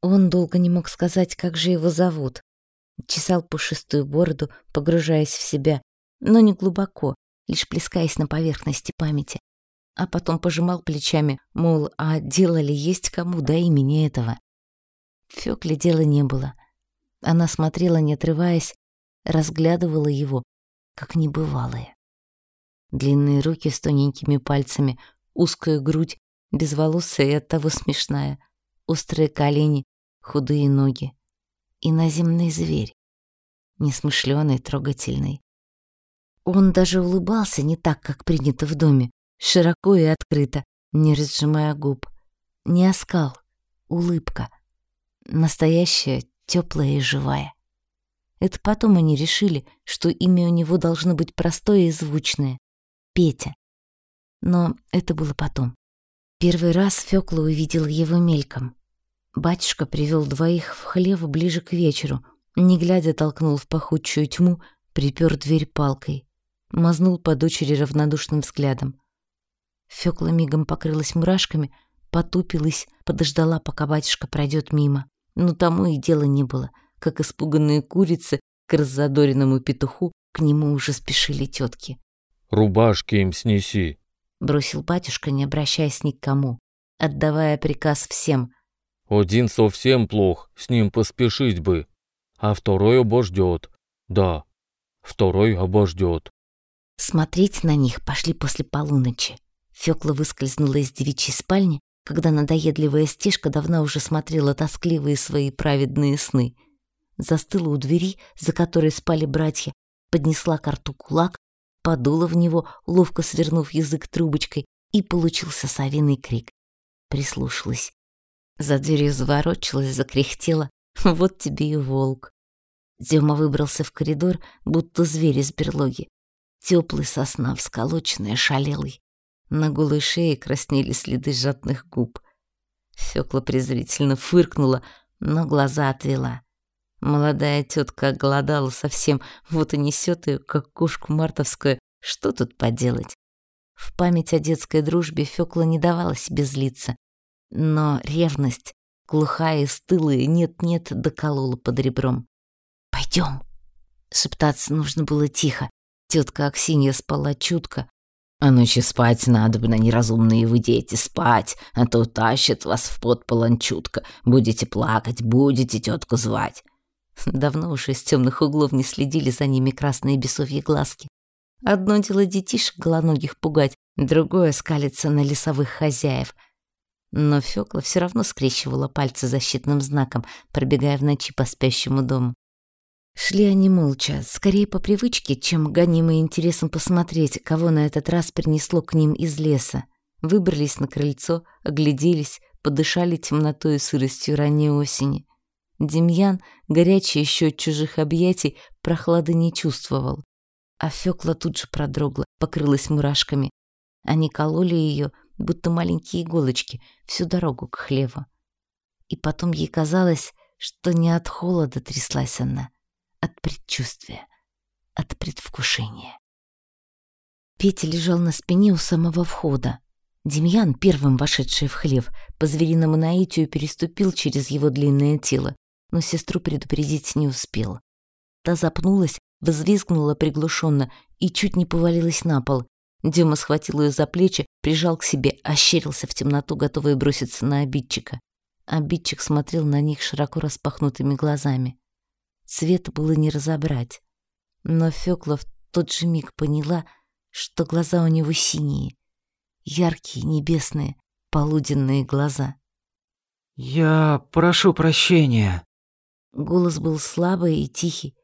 Он долго не мог сказать, как же его зовут. Чесал пушистую бороду, погружаясь в себя, но не глубоко, лишь плескаясь на поверхности памяти. А потом пожимал плечами, мол, а дело ли есть кому до имени этого? Фёкле дела не было. Она смотрела, не отрываясь, разглядывала его, как небывалое. Длинные руки с тоненькими пальцами, узкая грудь, безволосая и оттого смешная, острые колени, худые ноги. И наземный зверь, несмышленый, трогательный. Он даже улыбался не так, как принято в доме, широко и открыто, не разжимая губ. Не оскал, улыбка. Настоящая, теплая и живая. Это потом они решили, что имя у него должно быть простое и звучное — Петя. Но это было потом. Первый раз Фёкла увидел его мельком. Батюшка привел двоих в хлев ближе к вечеру, не глядя толкнул в пахучую тьму, припер дверь палкой, мазнул по дочери равнодушным взглядом. Фёкла мигом покрылась мурашками, потупилась, подождала, пока батюшка пройдет мимо. Но тому и дела не было, как испуганные курицы к раззадоренному петуху к нему уже спешили тетки. «Рубашки им снеси», — бросил батюшка, не обращаясь ни к кому, отдавая приказ всем. «Один совсем плох, с ним поспешить бы, а второй обождет. Да, второй обождет». Смотреть на них пошли после полуночи. Фёкла выскользнула из девичьей спальни, когда надоедливая стежка давно уже смотрела тоскливые свои праведные сны. Застыла у двери, за которой спали братья, поднесла к рту кулак, подула в него, ловко свернув язык трубочкой, и получился совиный крик. Прислушалась. За дверью заворочилась, закряхтела. Вот тебе и волк. Дема выбрался в коридор, будто зверь из берлоги. Теплый сосна, всколоченный, шалелый. На голой шее краснели следы жадных губ. Фёкла презрительно фыркнула, но глаза отвела. Молодая тетка голодала совсем, вот и несет ее, как кошку мартовскую. Что тут поделать? В память о детской дружбе Фёкла не давала себе злиться. Но ревность, глухая и стылая, нет-нет, доколола под ребром. «Пойдём!» Шептаться нужно было тихо. Тетка Аксинья спала чутко. «А ночью спать надо бы, на неразумные вы дети, спать, а то тащит вас в подполон чутко. Будете плакать, будете тетку звать». Давно уж из темных углов не следили за ними красные бесовьи глазки. Одно дело детишек голоногих пугать, другое — скалиться на лесовых хозяев. Но Фёкла все равно скрещивала пальцы защитным знаком, пробегая в ночи по спящему дому. Шли они молча, скорее по привычке, чем гонимые интересом посмотреть, кого на этот раз принесло к ним из леса. Выбрались на крыльцо, огляделись, подышали темнотой и сыростью ранней осени. Демьян, горячий еще от чужих объятий, прохлады не чувствовал. А Фёкла тут же продрогла, покрылась мурашками. Они кололи ее, будто маленькие иголочки, всю дорогу к хлеву. И потом ей казалось, что не от холода тряслась она, от предчувствия, от предвкушения. Петя лежал на спине у самого входа. Демьян, первым вошедший в хлев, по звериному наитию переступил через его длинное тело, но сестру предупредить не успел. Та запнулась, взвизгнула приглушенно и чуть не повалилась на пол. Дима схватил ее за плечи, прижал к себе, ощерился в темноту, готовый броситься на обидчика. Обидчик смотрел на них широко распахнутыми глазами. Цвет было не разобрать. Но Фёкла в тот же миг поняла, что глаза у него синие. Яркие, небесные, полуденные глаза. «Я прошу прощения». Голос был слабый и тихий.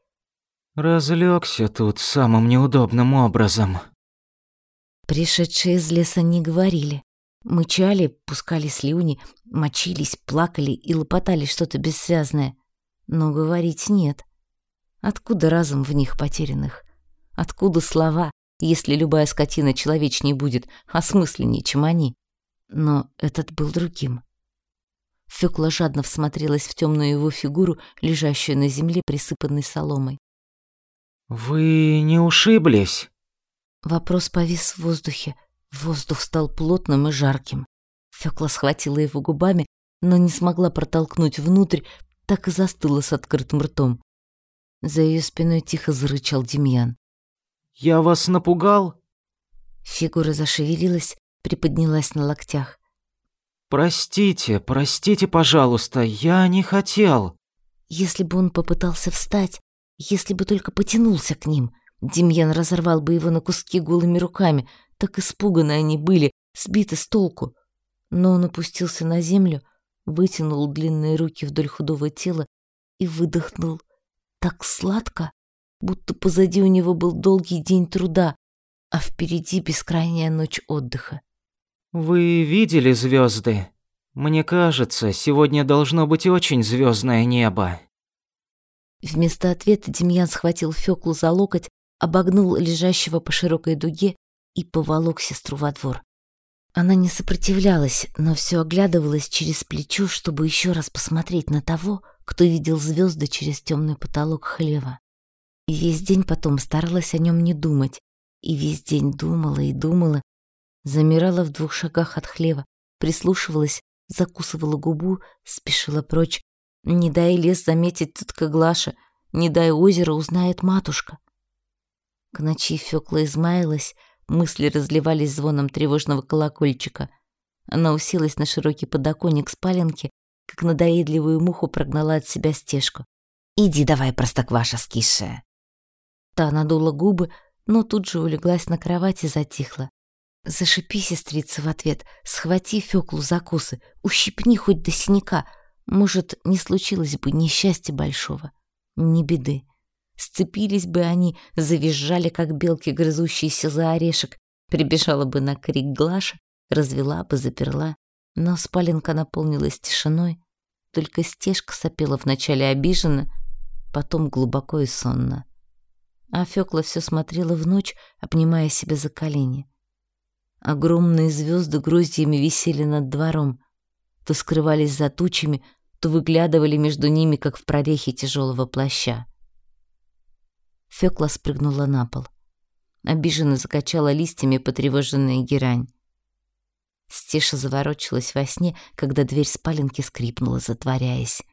Разлегся тут самым неудобным образом. Пришедшие из леса не говорили. Мычали, пускали слюни, мочились, плакали и лопотали что-то бессвязное но говорить нет. Откуда разум в них потерянных? Откуда слова, если любая скотина человечней будет, осмысленнее, чем они? Но этот был другим. Фёкла жадно всмотрелась в темную его фигуру, лежащую на земле, присыпанной соломой. «Вы не ушиблись?» Вопрос повис в воздухе. Воздух стал плотным и жарким. Фёкла схватила его губами, но не смогла протолкнуть внутрь, так и застыла с открытым ртом. За ее спиной тихо зарычал Демьян. «Я вас напугал?» Фигура зашевелилась, приподнялась на локтях. «Простите, простите, пожалуйста, я не хотел». Если бы он попытался встать, если бы только потянулся к ним, Демьян разорвал бы его на куски голыми руками, так испуганы они были, сбиты с толку. Но он опустился на землю, вытянул длинные руки вдоль худого тела и выдохнул так сладко, будто позади у него был долгий день труда, а впереди бескрайняя ночь отдыха. «Вы видели звезды? Мне кажется, сегодня должно быть очень звездное небо». Вместо ответа Демьян схватил Фёклу за локоть, обогнул лежащего по широкой дуге и поволок сестру во двор. Она не сопротивлялась, но все оглядывалась через плечо, чтобы еще раз посмотреть на того, кто видел звезды через темный потолок хлева. И весь день потом старалась о нем не думать, и весь день думала и думала, замирала в двух шагах от хлева, прислушивалась, закусывала губу, спешила прочь. Не дай лес заметить тетка Глаша, не дай озеро узнает матушка. К ночи Фёкла измаялась, Мысли разливались звоном тревожного колокольчика. Она уселась на широкий подоконник спаленки, как надоедливую муху прогнала от себя стежку. «Иди давай, простокваша скисшая!» Та надула губы, но тут же улеглась на кровать и затихла. «Зашипи, сестрица, в ответ, схвати Фёклу за косы, ущипни хоть до синяка. Может, не случилось бы несчастья большого, ни беды. Сцепились бы они, завизжали, как белки, грызущиеся за орешек. Прибежала бы на крик Глаша, развела бы, заперла. Но спаленка наполнилась тишиной. Только стежка сопела вначале обиженно, потом глубоко и сонно. А Фёкла все смотрела в ночь, обнимая себя за колени. Огромные звезды гроздьями висели над двором, то скрывались за тучами, то выглядывали между ними, как в прорехе тяжелого плаща. Фёкла спрыгнула на пол. Обиженно закачала листьями потревоженная герань. Стеша заворочилась во сне, когда дверь спаленки скрипнула, затворяясь.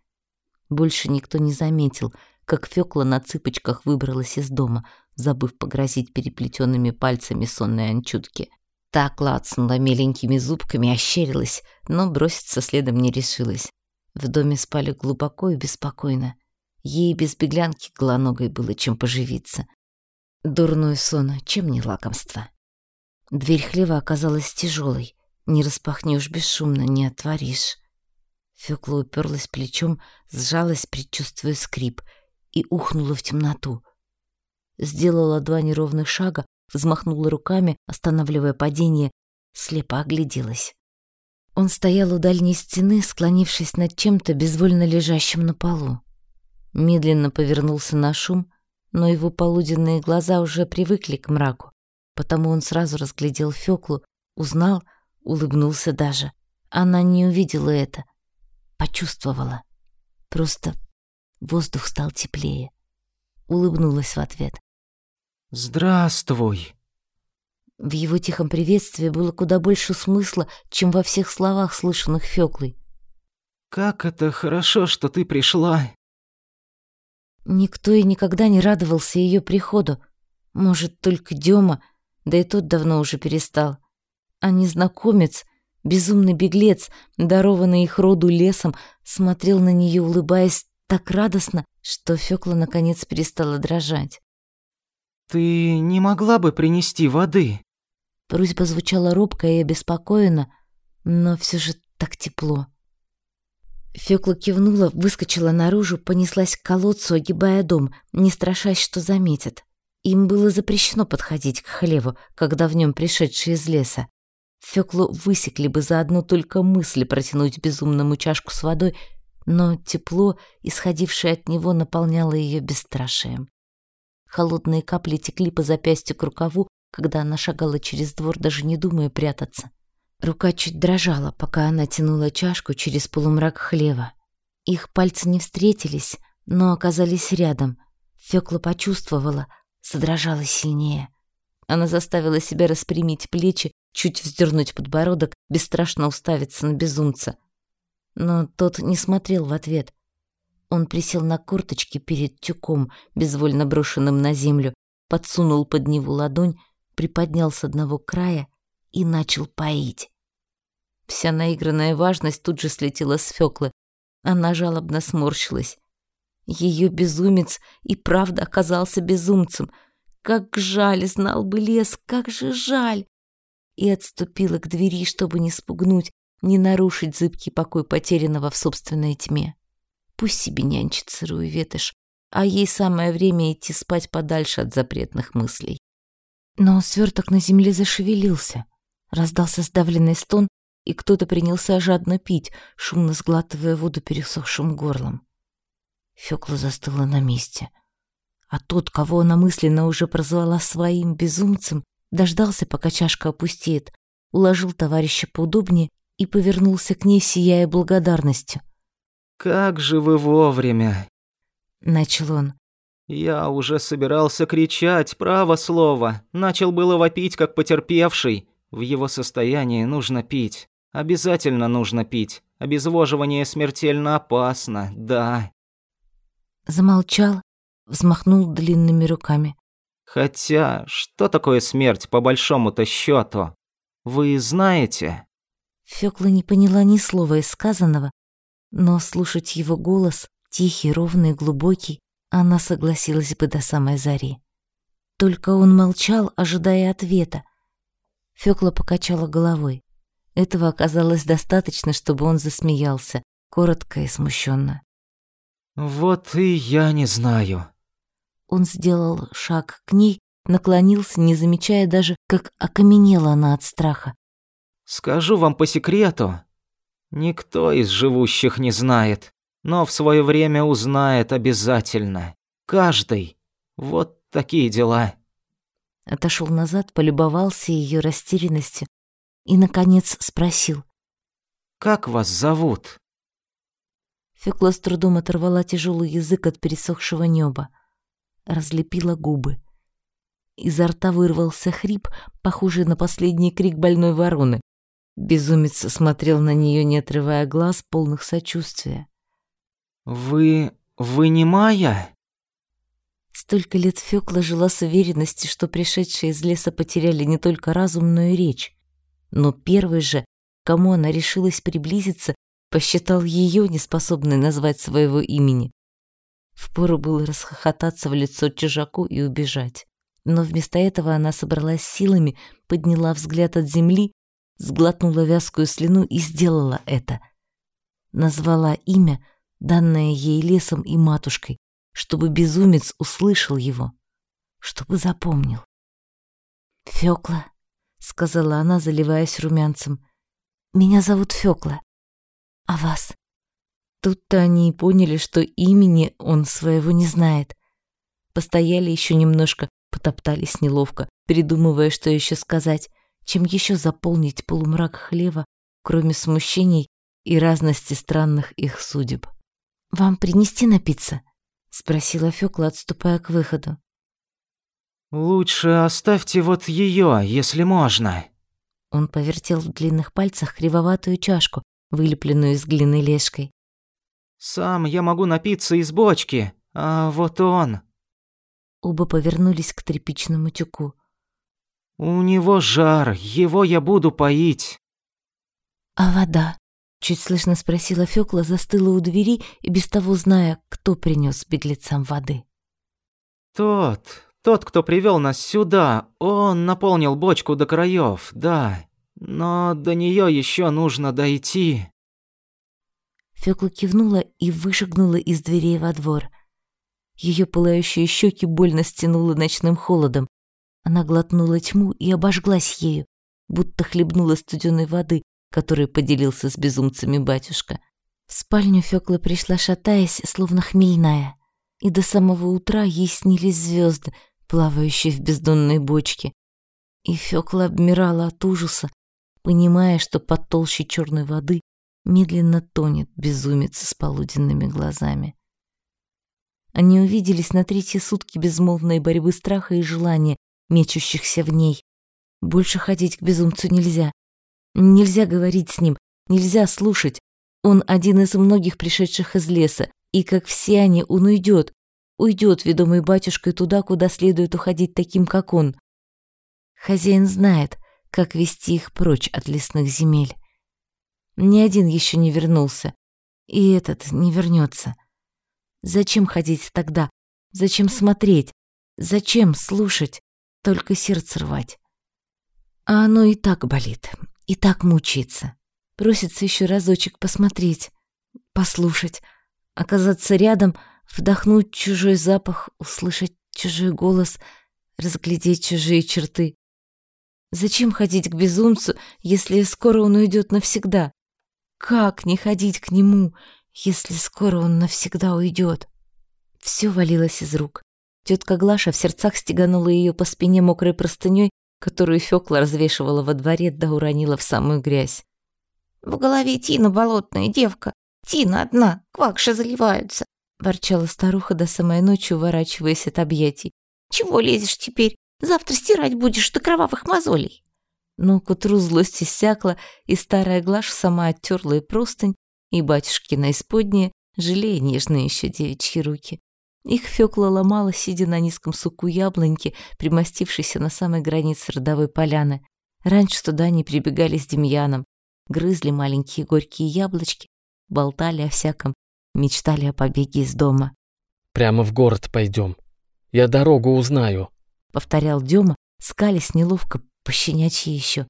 Больше никто не заметил, как Фёкла на цыпочках выбралась из дома, забыв погрозить переплетенными пальцами сонной анчутки. Та клацнула миленькими зубками, ощерилась, но броситься следом не решилась. В доме спали глубоко и беспокойно. Ей без беглянки голоногой было чем поживиться. Дурной сон, чем не лакомство. Дверь хлева оказалась тяжелой. Не распахнешь бесшумно, не отворишь. Фёкла уперлась плечом, сжалась, предчувствуя скрип, и ухнула в темноту. Сделала два неровных шага, взмахнула руками, останавливая падение, слепо огляделась. Он стоял у дальней стены, склонившись над чем-то безвольно лежащим на полу медленно повернулся на шум, но его полуденные глаза уже привыкли к мраку, потому он сразу разглядел Фёклу, узнал, улыбнулся даже. Она не увидела это, почувствовала. Просто воздух стал теплее. Улыбнулась в ответ. «Здравствуй!» В его тихом приветствии было куда больше смысла, чем во всех словах, слышанных Фёклой. «Как это хорошо, что ты пришла!» Никто и никогда не радовался ее приходу. Может, только Дема, да и тот давно уже перестал. А незнакомец, безумный беглец, дарованный их роду лесом, смотрел на нее, улыбаясь так радостно, что Фёкла наконец перестала дрожать. «Ты не могла бы принести воды?» Просьба звучала робко и обеспокоенно, но все же так тепло. Фёкла кивнула, выскочила наружу, понеслась к колодцу, огибая дом, не страшась, что заметят. Им было запрещено подходить к хлеву, когда в нем пришедшие из леса. Фёклу высекли бы за одну только мысль протянуть безумному чашку с водой, но тепло, исходившее от него, наполняло ее бесстрашием. Холодные капли текли по запястью к рукаву, когда она шагала через двор, даже не думая прятаться. Рука чуть дрожала, пока она тянула чашку через полумрак хлева. Их пальцы не встретились, но оказались рядом. Фёкла почувствовала, задрожала сильнее. Она заставила себя распрямить плечи, чуть вздернуть подбородок, бесстрашно уставиться на безумца. Но тот не смотрел в ответ. Он присел на корточки перед тюком, безвольно брошенным на землю, подсунул под него ладонь, приподнял с одного края и начал поить. Вся наигранная важность тут же слетела с Фёклы. Она жалобно сморщилась. Ее безумец и правда оказался безумцем. Как жаль, знал бы лес, как же жаль! И отступила к двери, чтобы не спугнуть, не нарушить зыбкий покой потерянного в собственной тьме. Пусть себе нянчит сырую ветошь, а ей самое время идти спать подальше от запретных мыслей. Но сверток на земле зашевелился. Раздался сдавленный стон, и кто-то принялся жадно пить, шумно сглатывая воду пересохшим горлом. Фёкла застыла на месте. А тот, кого она мысленно уже прозвала своим безумцем, дождался, пока чашка опустеет, уложил товарища поудобнее и повернулся к ней, сияя благодарностью. «Как же вы вовремя!» Начал он. «Я уже собирался кричать, право слово. Начал было вопить, как потерпевший. В его состоянии нужно пить. Обязательно нужно пить. Обезвоживание смертельно опасно, да». Замолчал, взмахнул длинными руками. «Хотя, что такое смерть по большому-то счету? Вы знаете?» Фёкла не поняла ни слова из сказанного, но слушать его голос, тихий, ровный, глубокий, она согласилась бы до самой зари. Только он молчал, ожидая ответа. Фёкла покачала головой. Этого оказалось достаточно, чтобы он засмеялся, коротко и смущенно. «Вот и я не знаю». Он сделал шаг к ней, наклонился, не замечая даже, как окаменела она от страха. «Скажу вам по секрету, Никто из живущих не знает, но в свое время узнает обязательно. Каждый. Вот такие дела. Отошел назад, полюбовался ее растерянностью и, наконец, спросил. «Как вас зовут?» Фёкла с трудом оторвала тяжелый язык от пересохшего неба, разлепила губы. Изо рта вырвался хрип, похожий на последний крик больной вороны. Безумец смотрел на нее, не отрывая глаз, полных сочувствия. «Вы... вы не Майя?» Столько лет Фёкла жила с уверенностью, что пришедшие из леса потеряли не только разум, но и речь. Но первый же, кому она решилась приблизиться, посчитал ее неспособной назвать своего имени. Впору было расхохотаться в лицо чужаку и убежать. Но вместо этого она собралась силами, подняла взгляд от земли сглотнула вязкую слюну и сделала это. Назвала имя, данное ей лесом и матушкой, чтобы безумец услышал его, чтобы запомнил. «Фёкла», — сказала она, заливаясь румянцем, — «меня зовут Фёкла. А вас?» Тут-то они и поняли, что имени он своего не знает. Постояли еще немножко, потоптались неловко, придумывая, что еще сказать, чем еще заполнить полумрак хлева, кроме смущений и разности странных их судеб. «Вам принести напиться?» — спросила Фёкла, отступая к выходу. «Лучше оставьте вот ее, если можно». Он повертел в длинных пальцах кривоватую чашку, вылепленную из глины лешкой. «Сам я могу напиться из бочки, а вот он...» Оба повернулись к тряпичному тюку. «У него жар, его я буду поить». «А вода?» — чуть слышно спросила Фёкла, застыла у двери и без того зная, кто принес беглецам воды. «Тот, тот, кто привел нас сюда, он наполнил бочку до краев, да, но до нее еще нужно дойти». Фёкла кивнула и вышагнула из дверей во двор. Ее пылающие щеки больно стянуло ночным холодом, она глотнула тьму и обожглась ею, будто хлебнула студеной воды, которой поделился с безумцами батюшка. В спальню Фёкла пришла шатаясь, словно хмельная, и до самого утра ей снились звезды, плавающие в бездонной бочке. И Фёкла обмирала от ужаса, понимая, что под толщей черной воды медленно тонет безумец с полуденными глазами. Они увиделись на третьи сутки безмолвной борьбы страха и желания, мечущихся в ней. Больше ходить к безумцу нельзя. Нельзя говорить с ним, нельзя слушать. Он один из многих пришедших из леса, и, как все они, он уйдет, уйдет, ведомый батюшкой, туда, куда следует уходить таким, как он. Хозяин знает, как вести их прочь от лесных земель. Ни один еще не вернулся, и этот не вернется. Зачем ходить тогда? Зачем смотреть? Зачем слушать? Только сердце рвать. А оно и так болит, и так мучается. Просится еще разочек посмотреть, послушать, оказаться рядом, вдохнуть чужой запах, услышать чужой голос, разглядеть чужие черты. Зачем ходить к безумцу, если скоро он уйдет навсегда? Как не ходить к нему, если скоро он навсегда уйдет? Все валилось из рук. Тетка Глаша в сердцах стеганула ее по спине мокрой простыней, которую Фёкла развешивала во дворе да уронила в самую грязь. «В голове Тина болотная девка. Тина одна, квакши заливаются», — ворчала старуха до самой ночи, уворачиваясь от объятий. «Чего лезешь теперь? Завтра стирать будешь до кровавых мозолей». Но к утру злость иссякла, и старая Глаша сама оттерла и простынь, и батюшкина исподнее, жалея нежные еще девичьи руки. Их Фёкла ломала, сидя на низком суку яблоньки, примостившейся на самой границе родовой поляны. Раньше туда они прибегали с Демьяном, грызли маленькие горькие яблочки, болтали о всяком, мечтали о побеге из дома. «Прямо в город пойдем. Я дорогу узнаю», — повторял Дема, скались неловко, пощенячьи еще.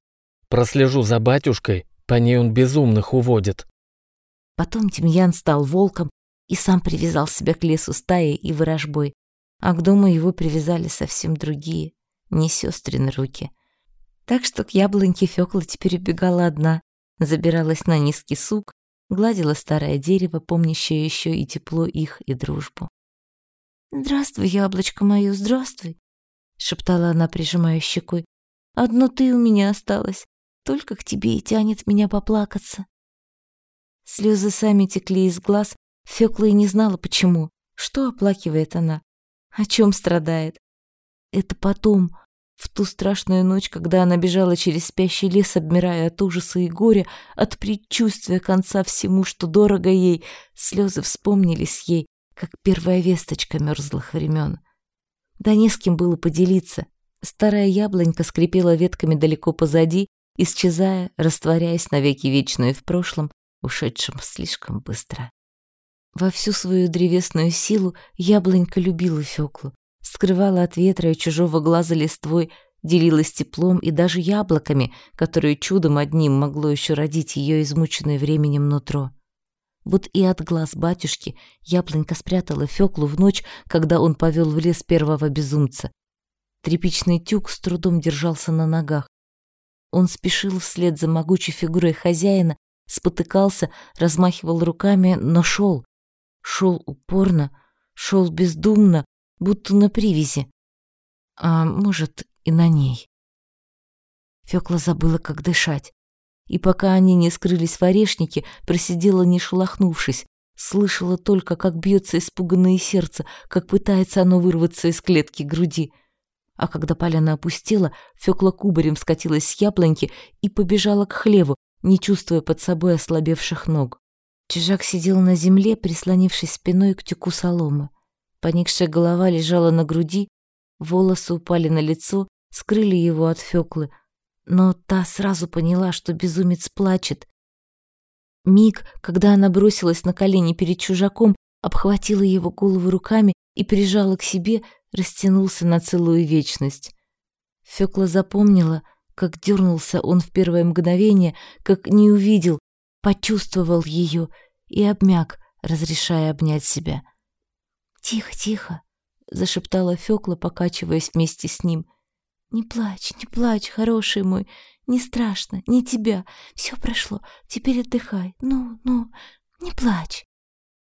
«Прослежу за батюшкой, по ней он безумных уводит». Потом Демьян стал волком, и сам привязал себя к лесу стаей и ворожбой, а к дому его привязали совсем другие, не сестры на руки. Так что к яблоньке Фёкла теперь убегала одна, забиралась на низкий сук, гладила старое дерево, помнящее еще и тепло их и дружбу. «Здравствуй, яблочко мое, здравствуй!» — шептала она, прижимая щекой. «Одно ты у меня осталась, только к тебе и тянет меня поплакаться». Слезы сами текли из глаз, Фёкла и не знала, почему. Что оплакивает она? О чем страдает? Это потом, в ту страшную ночь, когда она бежала через спящий лес, обмирая от ужаса и горя, от предчувствия конца всему, что дорого ей, слезы вспомнились ей, как первая весточка мерзлых времен. Да не с кем было поделиться. Старая яблонька скрипела ветками далеко позади, исчезая, растворяясь навеки вечную в прошлом, ушедшем слишком быстро. Во всю свою древесную силу яблонька любила Фёклу, скрывала от ветра и чужого глаза листвой, делилась теплом и даже яблоками, которые чудом одним могло еще родить ее измученное временем нутро. Вот и от глаз батюшки яблонька спрятала Фёклу в ночь, когда он повел в лес первого безумца. Тряпичный тюк с трудом держался на ногах. Он спешил вслед за могучей фигурой хозяина, спотыкался, размахивал руками, но шел, шел упорно, шел бездумно, будто на привязи. А может, и на ней. Фёкла забыла, как дышать. И пока они не скрылись в орешнике, просидела не шелохнувшись, слышала только, как бьется испуганное сердце, как пытается оно вырваться из клетки груди. А когда поляна опустела, Фёкла кубарем скатилась с яблоньки и побежала к хлеву, не чувствуя под собой ослабевших ног. Чижак сидел на земле, прислонившись спиной к тюку соломы. Поникшая голова лежала на груди, волосы упали на лицо, скрыли его от Фёклы, но та сразу поняла, что безумец плачет. Миг, когда она бросилась на колени перед чужаком, обхватила его голову руками и прижала к себе, растянулся на целую вечность. Фёкла запомнила, как дернулся он в первое мгновение, как не увидел, почувствовал ее и обмяк, разрешая обнять себя. «Тихо, тихо», — зашептала Фёкла, покачиваясь вместе с ним. «Не плачь, не плачь, хороший мой, не страшно, не тебя. Все прошло, теперь отдыхай. Ну, ну, не плачь».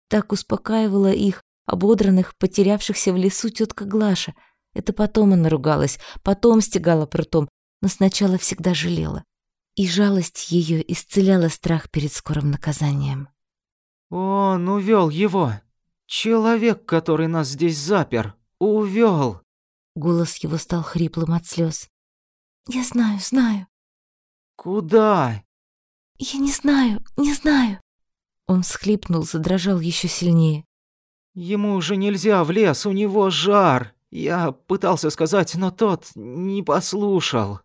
Так успокаивала их, ободранных, потерявшихся в лесу тетка Глаша. Это потом она ругалась, потом стегала прутом, но сначала всегда жалела и жалость ее исцеляла страх перед скорым наказанием. «Он увел его! Человек, который нас здесь запер, увел!» Голос его стал хриплым от слез. «Я знаю, знаю». «Куда?» «Я не знаю, не знаю». Он всхлипнул, задрожал еще сильнее. «Ему уже нельзя в лес, у него жар. Я пытался сказать, но тот не послушал».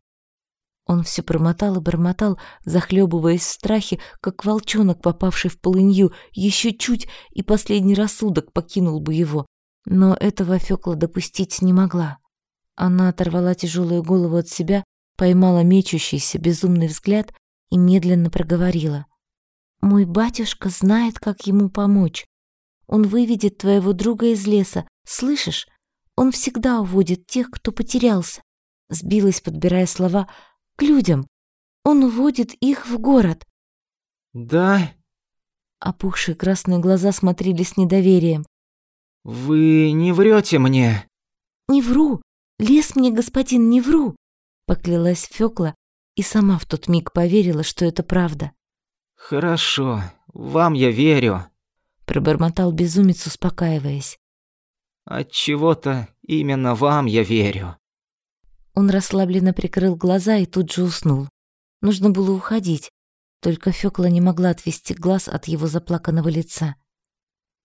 Он все промотал и бормотал, захлебываясь в страхе, как волчонок, попавший в полынью, еще чуть, и последний рассудок покинул бы его. Но этого Фёкла допустить не могла. Она оторвала тяжелую голову от себя, поймала мечущийся безумный взгляд и медленно проговорила. «Мой батюшка знает, как ему помочь. Он выведет твоего друга из леса, слышишь? Он всегда уводит тех, кто потерялся». Сбилась, подбирая слова, к людям. Он уводит их в город. Да? Опухшие красные глаза смотрели с недоверием. Вы не врете мне? Не вру. Лес мне, господин, не вру. Поклялась Фёкла и сама в тот миг поверила, что это правда. Хорошо, вам я верю. Пробормотал безумец, успокаиваясь. От чего-то именно вам я верю. Он расслабленно прикрыл глаза и тут же уснул. Нужно было уходить, только Фёкла не могла отвести глаз от его заплаканного лица.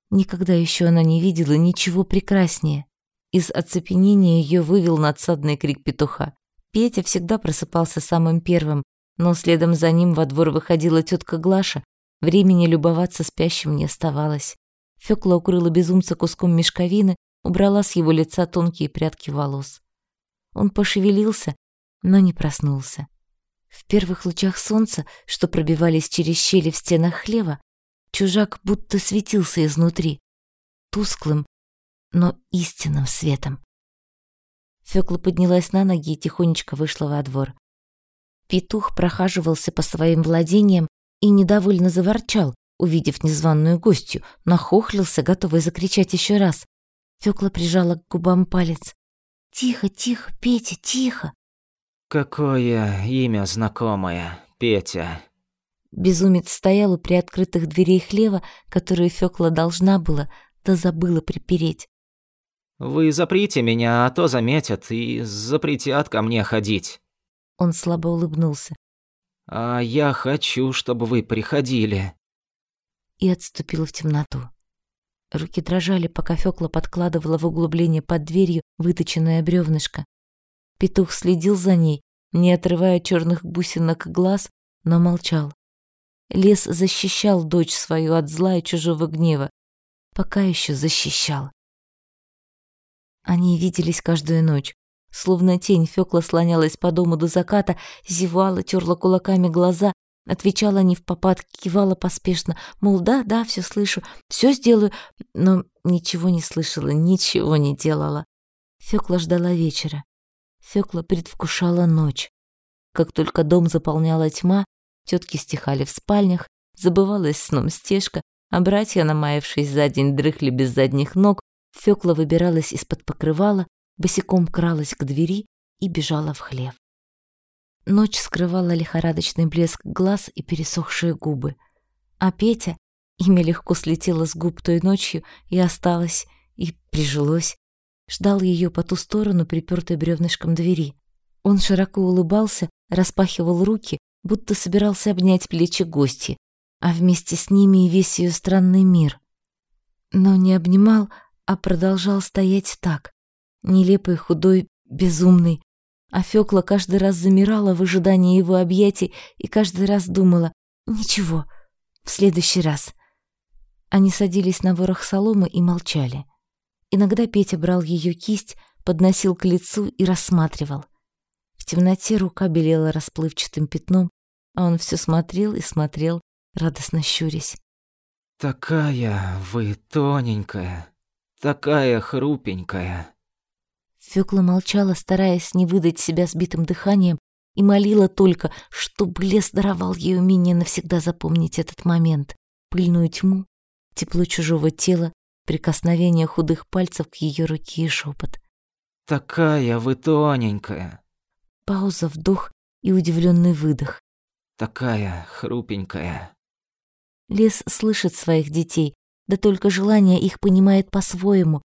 Никогда еще она не видела ничего прекраснее. Из оцепенения ее вывел надсадный крик петуха. Петя всегда просыпался самым первым, но следом за ним во двор выходила тетка Глаша. Времени любоваться спящим не оставалось. Фёкла укрыла безумца куском мешковины, убрала с его лица тонкие прядки волос. Он пошевелился, но не проснулся. В первых лучах солнца, что пробивались через щели в стенах хлева, чужак будто светился изнутри, тусклым, но истинным светом. Фёкла поднялась на ноги и тихонечко вышла во двор. Петух прохаживался по своим владениям и недовольно заворчал, увидев незваную гостью, нахохлился, готовый закричать еще раз. Фёкла прижала к губам палец. «Тихо, тихо, Петя, тихо!» «Какое имя знакомое, Петя!» Безумец стоял у приоткрытых дверей хлева, которые Фёкла должна была, да забыла припереть. «Вы заприте меня, а то заметят и запретят ко мне ходить». Он слабо улыбнулся. «А я хочу, чтобы вы приходили». И отступил в темноту. Руки дрожали, пока Фёкла подкладывала в углубление под дверью выточенное бревнышко. Петух следил за ней, не отрывая черных бусинок глаз, но молчал. Лес защищал дочь свою от зла и чужого гнева. Пока еще защищал. Они виделись каждую ночь. Словно тень Фёкла слонялась по дому до заката, зевала, терла кулаками глаза Отвечала не в попад, кивала поспешно, мол, да, да, все слышу, все сделаю, но ничего не слышала, ничего не делала. Фёкла ждала вечера. Фёкла предвкушала ночь. Как только дом заполняла тьма, тетки стихали в спальнях, забывалась сном стежка, а братья, намаявшись за день, дрыхли без задних ног, Фёкла выбиралась из-под покрывала, босиком кралась к двери и бежала в хлев. Ночь скрывала лихорадочный блеск глаз и пересохшие губы. А Петя, имя легко слетело с губ той ночью и осталось, и прижилось, ждал ее по ту сторону, припертой бревнышком двери. Он широко улыбался, распахивал руки, будто собирался обнять плечи гости, а вместе с ними и весь ее странный мир. Но не обнимал, а продолжал стоять так, нелепый, худой, безумный, а Фёкла каждый раз замирала в ожидании его объятий и каждый раз думала «Ничего, в следующий раз». Они садились на ворох соломы и молчали. Иногда Петя брал ее кисть, подносил к лицу и рассматривал. В темноте рука белела расплывчатым пятном, а он все смотрел и смотрел, радостно щурясь. «Такая вы тоненькая, такая хрупенькая», Фёкла молчала, стараясь не выдать себя сбитым дыханием, и молила только, чтобы лес даровал ей умение навсегда запомнить этот момент. Пыльную тьму, тепло чужого тела, прикосновение худых пальцев к ее руке и шепот. «Такая вы тоненькая». Пауза, вдох и удивленный выдох. «Такая хрупенькая». Лес слышит своих детей, да только желание их понимает по-своему,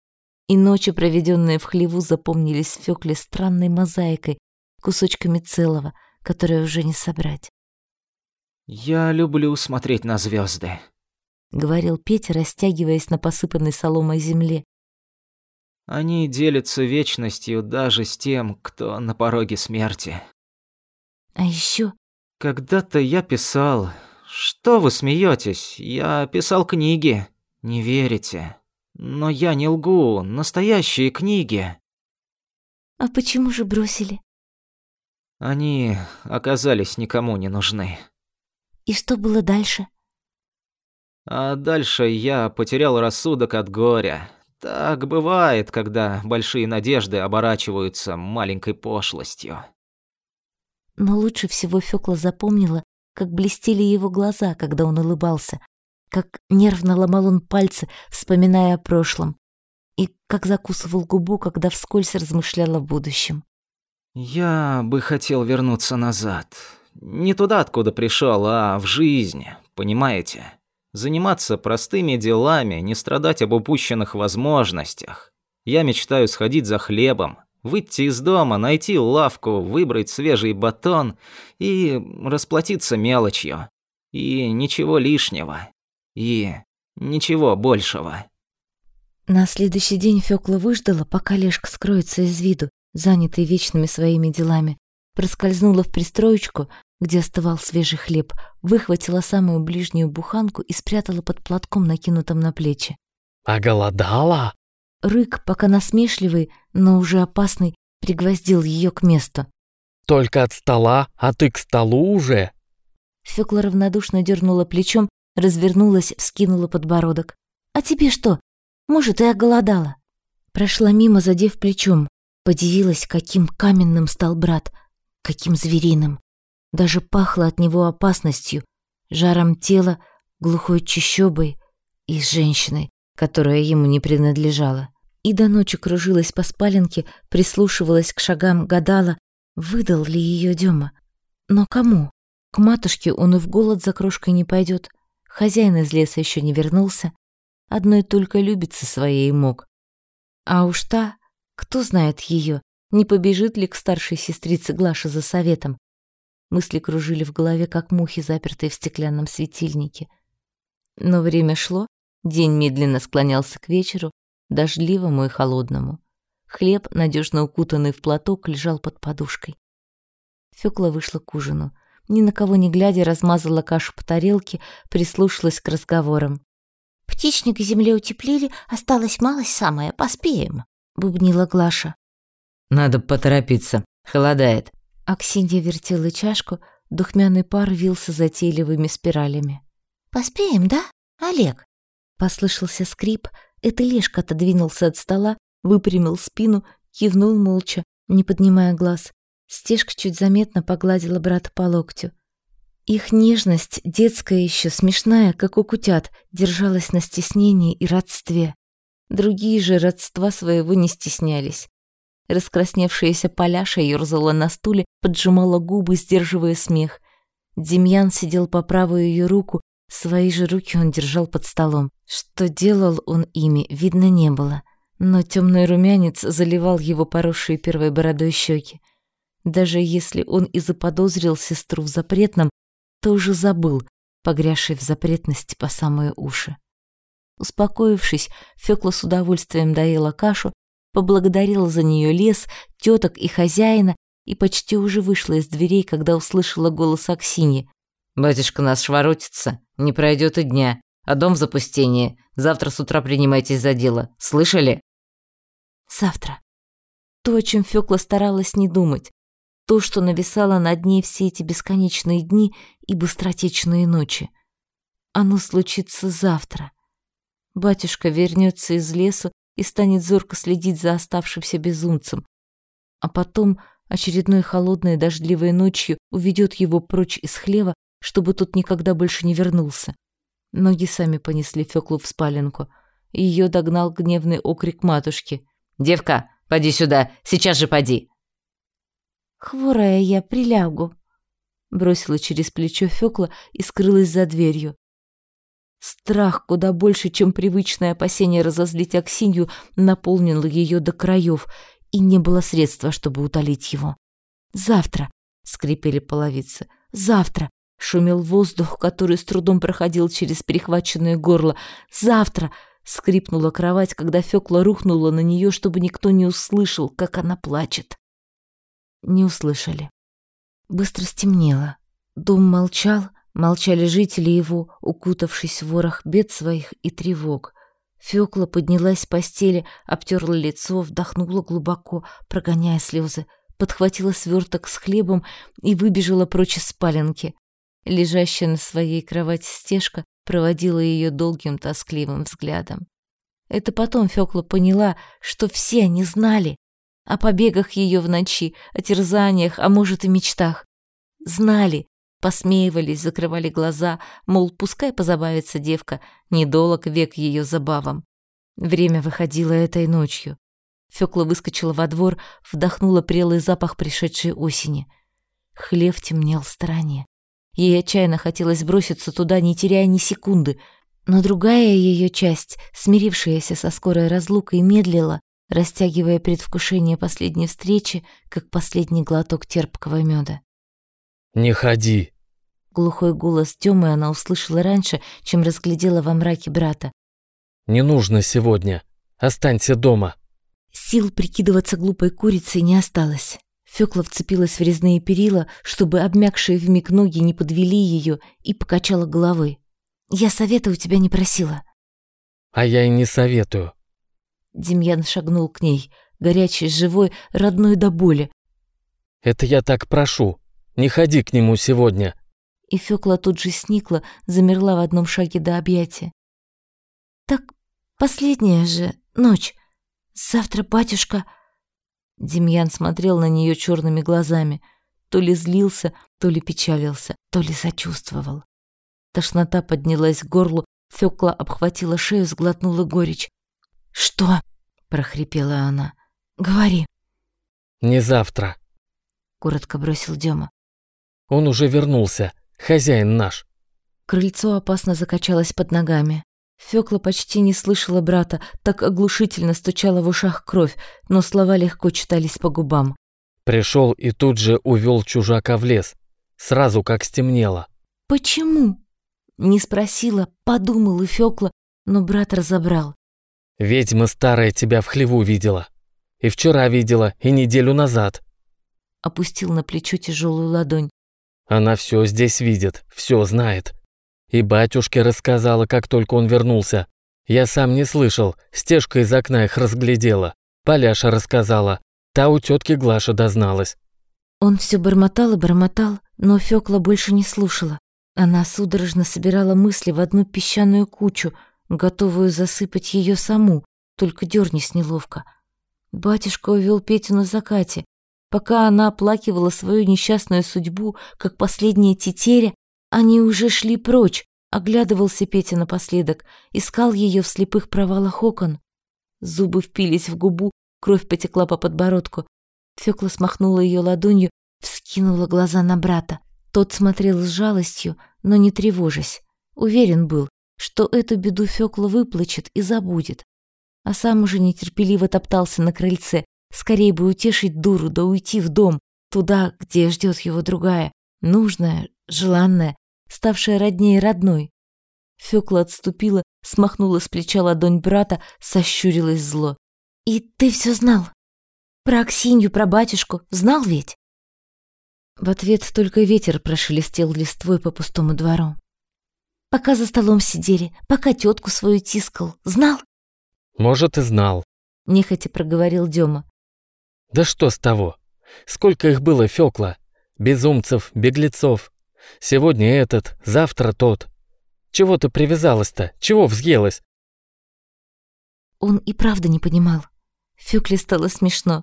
и ночи, проведенные в хлеву, запомнились Фёкле странной мозаикой, кусочками целого, которое уже не собрать. «Я люблю смотреть на звезды. говорил Петя, растягиваясь на посыпанной соломой земле. Они делятся вечностью даже с тем, кто на пороге смерти. А еще Когда-то я писал... Что вы смеетесь? Я писал книги. Не верите? Но я не лгу. Настоящие книги. А почему же бросили? Они оказались никому не нужны. И что было дальше? А дальше я потерял рассудок от горя. Так бывает, когда большие надежды оборачиваются маленькой пошлостью. Но лучше всего Фёкла запомнила, как блестели его глаза, когда он улыбался, как нервно ломал он пальцы, вспоминая о прошлом, и как закусывал губу, когда вскользь размышлял о будущем. Я бы хотел вернуться назад. Не туда, откуда пришел, а в жизнь, понимаете? Заниматься простыми делами, не страдать об упущенных возможностях. Я мечтаю сходить за хлебом, выйти из дома, найти лавку, выбрать свежий батон и расплатиться мелочью. И ничего лишнего. И ничего большего. На следующий день Фёкла выждала, пока Лешка скроется из виду, занятый вечными своими делами. Проскользнула в пристроечку, где остывал свежий хлеб, выхватила самую ближнюю буханку и спрятала под платком, накинутым на плечи. А голодала? Рык, пока насмешливый, но уже опасный, пригвоздил ее к месту. Только от стола, а ты к столу уже? Фёкла равнодушно дернула плечом, развернулась, вскинула подбородок. «А тебе что? Может, и оголодала?» Прошла мимо, задев плечом. Подивилась, каким каменным стал брат, каким звериным. Даже пахло от него опасностью, жаром тела, глухой чащобой и женщиной, которая ему не принадлежала. И до ночи кружилась по спаленке, прислушивалась к шагам, гадала, выдал ли ее Дема. Но кому? К матушке он и в голод за крошкой не пойдет. Хозяин из леса еще не вернулся. Одной только любится своей мог. А уж та, кто знает ее, не побежит ли к старшей сестрице Глаше за советом. Мысли кружили в голове, как мухи, запертые в стеклянном светильнике. Но время шло, день медленно склонялся к вечеру, дождливому и холодному. Хлеб, надежно укутанный в платок, лежал под подушкой. Фёкла вышла к ужину. Ни на кого не глядя, размазала кашу по тарелке, прислушалась к разговорам. Птичник и земле утеплили, осталось малость самое, поспеем. — бубнила Глаша. «Надо поторопиться, холодает». Аксинья вертела чашку, духмяный пар вился затейливыми спиралями. «Поспеем, да, Олег?» Послышался скрип, это Лешка отодвинулся от стола, выпрямил спину, кивнул молча, не поднимая глаз. Стежка чуть заметно погладила брата по локтю. Их нежность, детская еще, смешная, как у кутят, держалась на стеснении и родстве. Другие же родства своего не стеснялись. Раскрасневшаяся Поляша ерзала на стуле, поджимала губы, сдерживая смех. Демьян сидел по правую ее руку, свои же руки он держал под столом. Что делал он ими, видно не было, но темный румянец заливал его поросшие первой бородой щеки. Даже если он и заподозрил сестру в запретном, то уже забыл, погрязший в запретности по самые уши. Успокоившись, Фёкла с удовольствием доела кашу, поблагодарила за нее лес, теток и хозяина и почти уже вышла из дверей, когда услышала голос Аксиньи. «Батюшка нас шворотится, не пройдет и дня, а дом в запустении. Завтра с утра принимайтесь за дело. Слышали?» «Завтра». То, о чем Фёкла старалась не думать. То, что нависало над ней все эти бесконечные дни и быстротечные ночи. Оно случится завтра. Батюшка вернется из лесу и станет зорко следить за оставшимся безумцем. А потом очередной холодной дождливой ночью уведет его прочь из хлева, чтобы тот никогда больше не вернулся. Ноги сами понесли Фёклу в спаленку. Ее догнал гневный окрик матушки. «Девка, поди сюда, сейчас же поди!» «Хворая я, прилягу», — бросила через плечо Фёкла и скрылась за дверью. Страх куда больше, чем привычное опасение разозлить Аксинью, наполнил ее до краев, и не было средства, чтобы утолить его. «Завтра!» — скрипели половицы. «Завтра! Шумел воздух, который с трудом проходил через перехваченное горло. «Завтра!» — скрипнула кровать, когда Фёкла рухнула на нее, чтобы никто не услышал, как она плачет. Не услышали. Быстро стемнело. Дом молчал, молчали жители его, укутавшись в ворох бед своих и тревог. Фёкла поднялась с постели, обтерла лицо, вдохнула глубоко, прогоняя слезы, подхватила сверток с хлебом и выбежала прочь из спаленки. Лежащая на своей кровати стежка проводила ее долгим тоскливым взглядом. Это потом Фёкла поняла, что все они знали о побегах ее в ночи, о терзаниях, а может и мечтах. Знали, посмеивались, закрывали глаза, мол, пускай позабавится девка, недолог век ее забавам. Время выходило этой ночью. Фёкла выскочила во двор, вдохнула прелый запах пришедшей осени. Хлев темнел в стороне. Ей отчаянно хотелось броситься туда, не теряя ни секунды, но другая ее часть, смирившаяся со скорой разлукой, медлила, растягивая предвкушение последней встречи, как последний глоток терпкого меда. «Не ходи!» Глухой голос Тёмы она услышала раньше, чем разглядела во мраке брата. «Не нужно сегодня. Останься дома». Сил прикидываться глупой курицей не осталось. Фёкла вцепилась в резные перила, чтобы обмякшие вмиг ноги не подвели ее, и покачала головой. «Я совета у тебя не просила». «А я и не советую». Демьян шагнул к ней, горячий, живой, родной до боли. «Это я так прошу. Не ходи к нему сегодня». И Фёкла тут же сникла, замерла в одном шаге до объятия. «Так последняя же ночь. Завтра батюшка...» Демьян смотрел на нее черными глазами. То ли злился, то ли печалился, то ли сочувствовал. Тошнота поднялась к горлу, Фёкла обхватила шею, сглотнула горечь. «Что?» — прохрипела она. «Говори». «Не завтра», — коротко бросил Дема. «Он уже вернулся, хозяин наш». Крыльцо опасно закачалось под ногами. Фёкла почти не слышала брата, так оглушительно стучала в ушах кровь, но слова легко читались по губам. Пришел и тут же увел чужака в лес, сразу как стемнело. «Почему?» Не спросила, подумала Фёкла, но брат разобрал. «Ведьма старая тебя в хлеву видела. И вчера видела, и неделю назад». Опустил на плечо тяжелую ладонь. «Она все здесь видит, все знает. И батюшке рассказала, как только он вернулся. Я сам не слышал, стежка из окна их разглядела. Поляша рассказала, та у тетки Глаша дозналась. Он все бормотал и бормотал, но Фёкла больше не слушала. Она судорожно собирала мысли в одну песчаную кучу, готовую засыпать ее саму, только дернись неловко. Батюшка увел Петю на закате. Пока она оплакивала свою несчастную судьбу, как последняя тетеря, они уже шли прочь, оглядывался Петя напоследок, искал ее в слепых провалах окон. Зубы впились в губу, кровь потекла по подбородку. Фёкла смахнула ее ладонью, вскинула глаза на брата. Тот смотрел с жалостью, но не тревожась. Уверен был, что эту беду Фёкла выплачет и забудет. А сам уже нетерпеливо топтался на крыльце, скорее бы утешить дуру да уйти в дом, туда, где ждет его другая, нужная, желанная, ставшая роднее родной. Фёкла отступила, смахнула с плеча ладонь брата, сощурилась зло. «И ты все знал? Про Аксинью, про батюшку, знал ведь?» В ответ только ветер прошелестел листвой по пустому двору. «Пока за столом сидели, пока тетку свою тискал, знал?» «Может, и знал», — нехотя проговорил Дема. «Да что с того? Сколько их было, Фёкла? Безумцев, беглецов. Сегодня этот, завтра тот. Чего ты привязалась-то? Чего взъелась?» Он и правда не понимал. Фёкле стало смешно.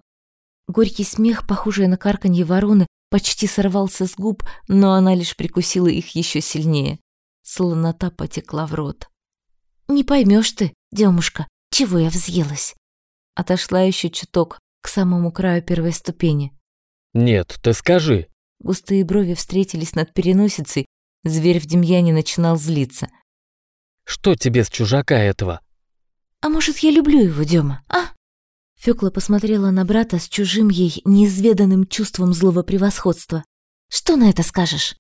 Горький смех, похожий на карканье вороны, почти сорвался с губ, но она лишь прикусила их еще сильнее. Слонота потекла в рот. «Не поймешь ты, демушка, чего я взъелась?» Отошла еще чуток к самому краю первой ступени. «Нет, ты скажи», Густые брови встретились над переносицей, зверь в Демьяне начинал злиться. «Что тебе с чужака этого?» «А может, я люблю его, Дема, а?» Фёкла посмотрела на брата с чужим ей неизведанным чувством злого превосходства. «Что на это скажешь?»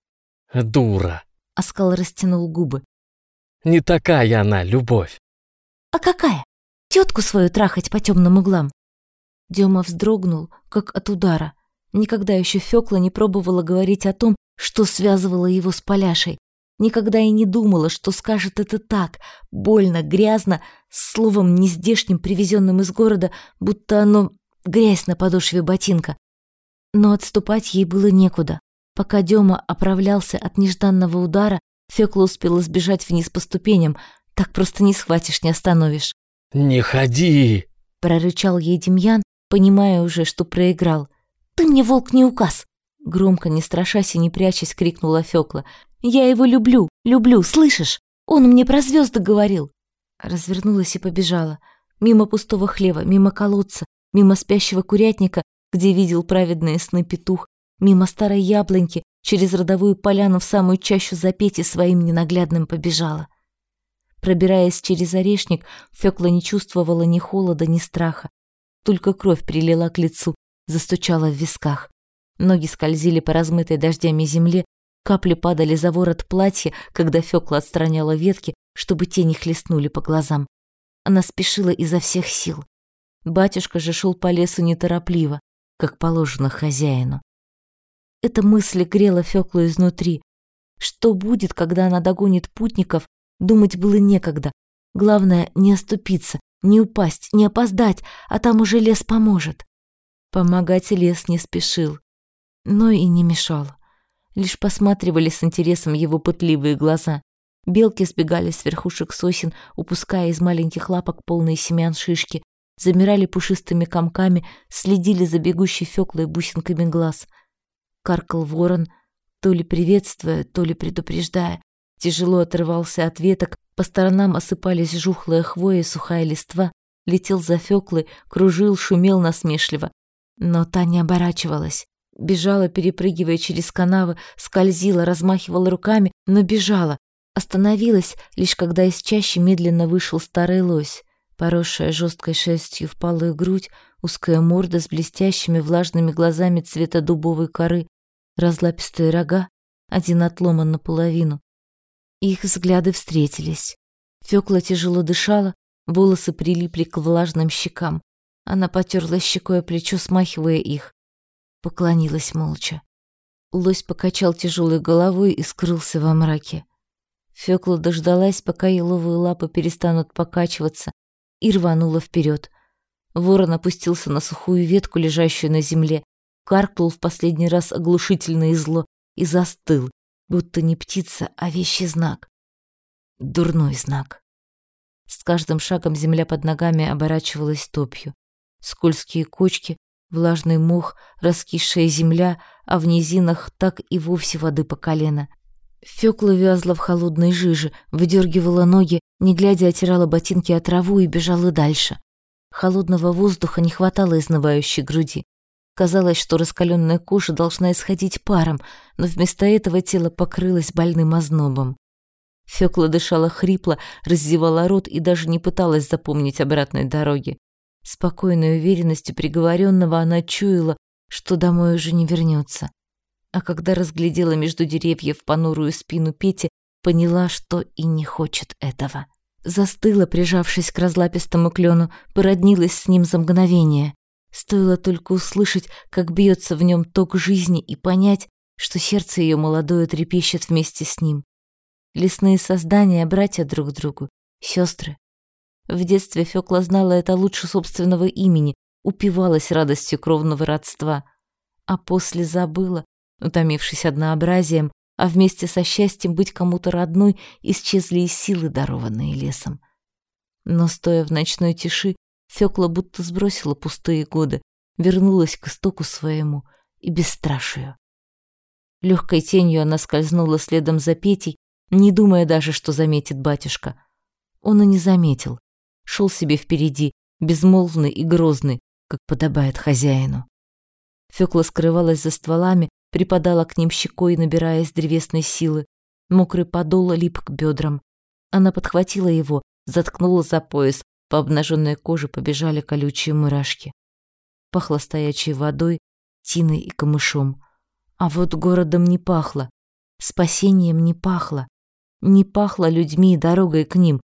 Дура. Оскал растянул губы. Не такая она, любовь. А какая? Тетку свою трахать по темным углам. Дема вздрогнул, как от удара. Никогда еще Фёкла не пробовала говорить о том, что связывало его с Поляшей. Никогда и не думала, что скажет это так, больно, грязно, словом нездешним, привезенным из города, будто оно грязь на подошве ботинка. Но отступать ей было некуда. Пока Дема оправлялся от нежданного удара, Фёкла успела сбежать вниз по ступеням. Так просто не схватишь, не остановишь. «Не ходи!» — прорычал ей Демьян, понимая уже, что проиграл. «Ты мне, волк, не указ!» Громко, не страшась и не прячась, крикнула Фёкла. «Я его люблю, люблю, слышишь? Он мне про звезды говорил!» Развернулась и побежала. Мимо пустого хлева, мимо колодца, мимо спящего курятника, где видел праведные сны петух, мимо старой яблоньки, через родовую поляну в самую чащу запети своим ненаглядным побежала. Пробираясь через орешник, Фёкла не чувствовала ни холода, ни страха. Только кровь прилила к лицу, застучала в висках. Ноги скользили по размытой дождями земле, капли падали за ворот платья, когда Фёкла отстраняла ветки, чтобы те не хлестнули по глазам. Она спешила изо всех сил. Батюшка же шел по лесу неторопливо, как положено хозяину. Эта мысль грела Фёклу изнутри. Что будет, когда она догонит путников, думать было некогда. Главное, не оступиться, не упасть, не опоздать, а там уже лес поможет. Помогать лес не спешил, но и не мешал. Лишь посматривали с интересом его пытливые глаза. Белки сбегали с верхушек сосен, упуская из маленьких лапок полные семян шишки, замирали пушистыми комками, следили за бегущей Фёклой бусинками глаз. Каркал ворон, то ли приветствуя, то ли предупреждая. Тяжело отрывался от веток, по сторонам осыпались жухлая хвоя и сухая листва, летел за Фёклой, кружил, шумел насмешливо. Но та не оборачивалась. Бежала, перепрыгивая через канавы, скользила, размахивала руками, но бежала. Остановилась, лишь когда из чащи медленно вышел старый лось, поросшая жесткой шерстью впалую грудь, узкая морда с блестящими влажными глазами цвета дубовой коры, разлапистые рога, один отломан наполовину. Их взгляды встретились. Фёкла тяжело дышала, волосы прилипли к влажным щекам. Она потерла щекой о плечо, смахивая их. Поклонилась молча. Лось покачал тяжелой головой и скрылся во мраке. Фёкла дождалась, пока еловые лапы перестанут покачиваться, и рванула вперед. Ворон опустился на сухую ветку, лежащую на земле, каркнул в последний раз оглушительно и зло и застыл, будто не птица, а вещий знак. Дурной знак. С каждым шагом земля под ногами оборачивалась топью. Скользкие кочки, влажный мох, раскисшая земля, а в низинах так и вовсе воды по колено. Фёкла вязла в холодной жиже, выдергивала ноги, не глядя отирала ботинки от траву и бежала дальше. Холодного воздуха не хватало изнывающей груди. Казалось, что раскаленная кожа должна исходить паром, но вместо этого тело покрылось больным ознобом. Фёкла дышала хрипло, раздевала рот и даже не пыталась запомнить обратной дороги. Спокойной уверенностью приговоренного она чуяла, что домой уже не вернется. А когда разглядела между деревьев понурую спину Пети, поняла, что и не хочет этого. Застыла, прижавшись к разлапистому клену, породнилась с ним за мгновение. Стоило только услышать, как бьется в нем ток жизни и понять, что сердце ее молодое трепещет вместе с ним. Лесные создания — братья друг другу, сестры. В детстве Фёкла знала это лучше собственного имени, упивалась радостью кровного родства, а после забыла, утомившись однообразием, а вместе со счастьем быть кому-то родной исчезли и силы, дарованные лесом. Но, стоя в ночной тиши, Фёкла будто сбросила пустые годы, вернулась к истоку своему и бесстрашию. Легкой тенью она скользнула следом за Петей, не думая даже, что заметит батюшка. Он и не заметил. Шел себе впереди, безмолвный и грозный, как подобает хозяину. Фёкла скрывалась за стволами, припадала к ним щекой, набираясь древесной силы. Мокрый подол лип к бедрам. Она подхватила его, заткнула за пояс, по обнаженной коже побежали колючие мурашки. Пахло стоячей водой, тиной и камышом. А вот городом не пахло. Спасением не пахло. Не пахло людьми и дорогой к ним.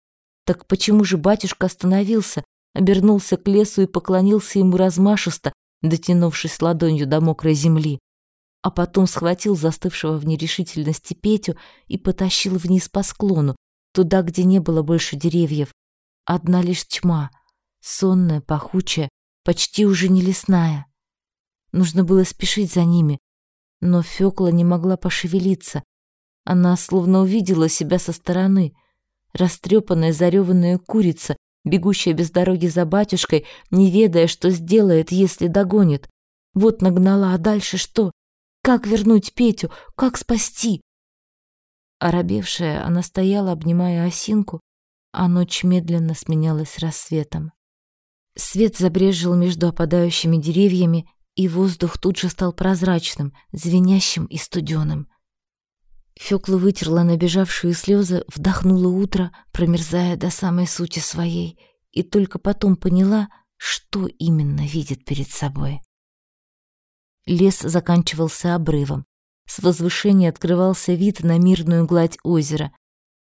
Так почему же батюшка остановился, обернулся к лесу и поклонился ему размашисто, дотянувшись ладонью до мокрой земли? А потом схватил застывшего в нерешительности Петю и потащил вниз по склону, туда, где не было больше деревьев. Одна лишь тьма, сонная, пахучая, почти уже не лесная. Нужно было спешить за ними, но Фёкла не могла пошевелиться. Она словно увидела себя со стороны. Растрепанная, зареванная курица, бегущая без дороги за батюшкой, не ведая, что сделает, если догонит. Вот нагнала, а дальше что? Как вернуть Петю? Как спасти? Оробевшая, она стояла, обнимая осинку, а ночь медленно сменялась рассветом. Свет забрежил между опадающими деревьями, и воздух тут же стал прозрачным, звенящим и студеным. Фёкла вытерла набежавшие слезы, вдохнула утро, промерзая до самой сути своей, и только потом поняла, что именно видит перед собой. Лес заканчивался обрывом. С возвышения открывался вид на мирную гладь озера.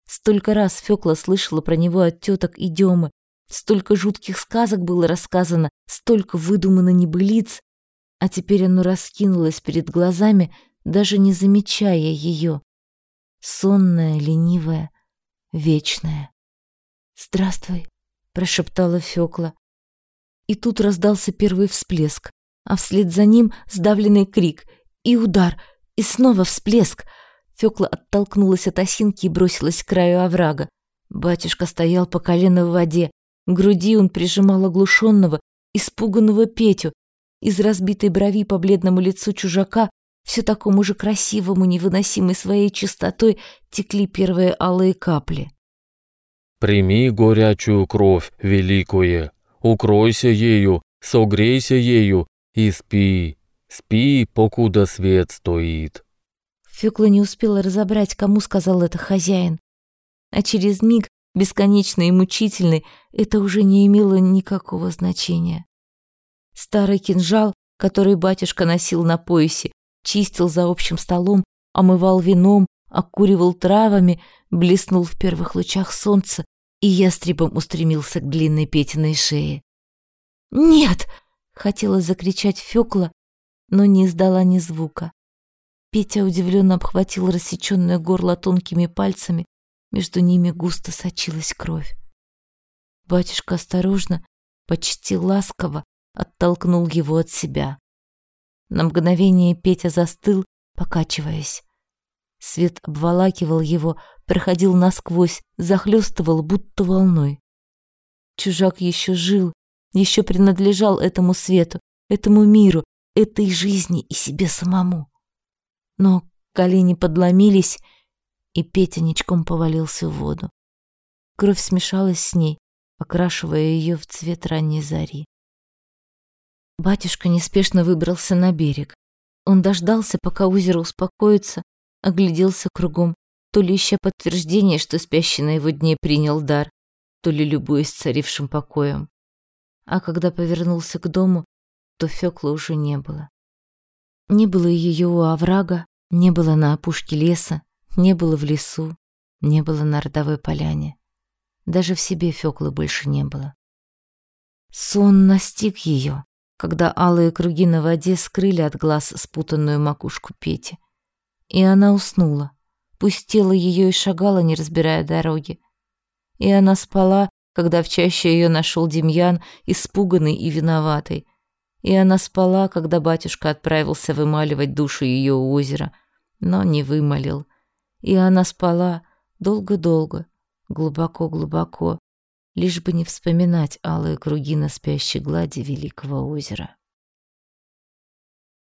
Столько раз Фёкла слышала про него от теток и Демы, столько жутких сказок было рассказано, столько выдумано небылиц, а теперь оно раскинулось перед глазами, даже не замечая ее. Сонная, ленивая, вечная. «Здравствуй», — прошептала Фёкла. И тут раздался первый всплеск, а вслед за ним сдавленный крик и удар, и снова всплеск. Фёкла оттолкнулась от осинки и бросилась к краю оврага. Батюшка стоял по колено в воде. К груди он прижимал оглушенного, испуганного Петю, из разбитой брови по бледному лицу чужака, все такому же красивому, невыносимой своей чистотой, текли первые алые капли. «Прими горячую кровь, великое, укройся ею, согрейся ею и спи, спи, покуда свет стоит». Фёкла не успела разобрать, кому сказал это хозяин. А через миг, бесконечный и мучительный, это уже не имело никакого значения. Старый кинжал, который батюшка носил на поясе, чистил за общим столом, омывал вином, окуривал травами, блеснул в первых лучах солнца и ястребом устремился к длинной Петиной шее. «Нет!» — хотела закричать Фёкла, но не издала ни звука. Петя удивленно обхватил рассечённое горло тонкими пальцами, между ними густо сочилась кровь. Батюшка осторожно, почти ласково оттолкнул его от себя. На мгновение Петя застыл, покачиваясь. Свет обволакивал его, проходил насквозь, захлестывал будто волной. Чужак еще жил, еще принадлежал этому свету, этому миру, этой жизни и себе самому. Но колени подломились, и Петя ничком повалился в воду. Кровь смешалась с ней, окрашивая ее в цвет ранней зари. Батюшка неспешно выбрался на берег. Он дождался, пока озеро успокоится, огляделся кругом, то ли ища подтверждение, что спящий на его дне принял дар, то ли любуясь царившим покоем. А когда повернулся к дому, то Фёклы уже не было. Не было ее у оврага, не было на опушке леса, не было в лесу, не было на родовой поляне. Даже в себе Фёклы больше не было. Сон настиг ее, когда алые круги на воде скрыли от глаз спутанную макушку Пети. И она уснула, пустила ее и шагала, не разбирая дороги. И она спала, когда в чаще ее нашел Демьян, испуганный и виноватый. И она спала, когда батюшка отправился вымаливать душу ее у озера, но не вымолил. И она спала долго-долго, глубоко-глубоко, лишь бы не вспоминать алые круги на спящей глади великого озера.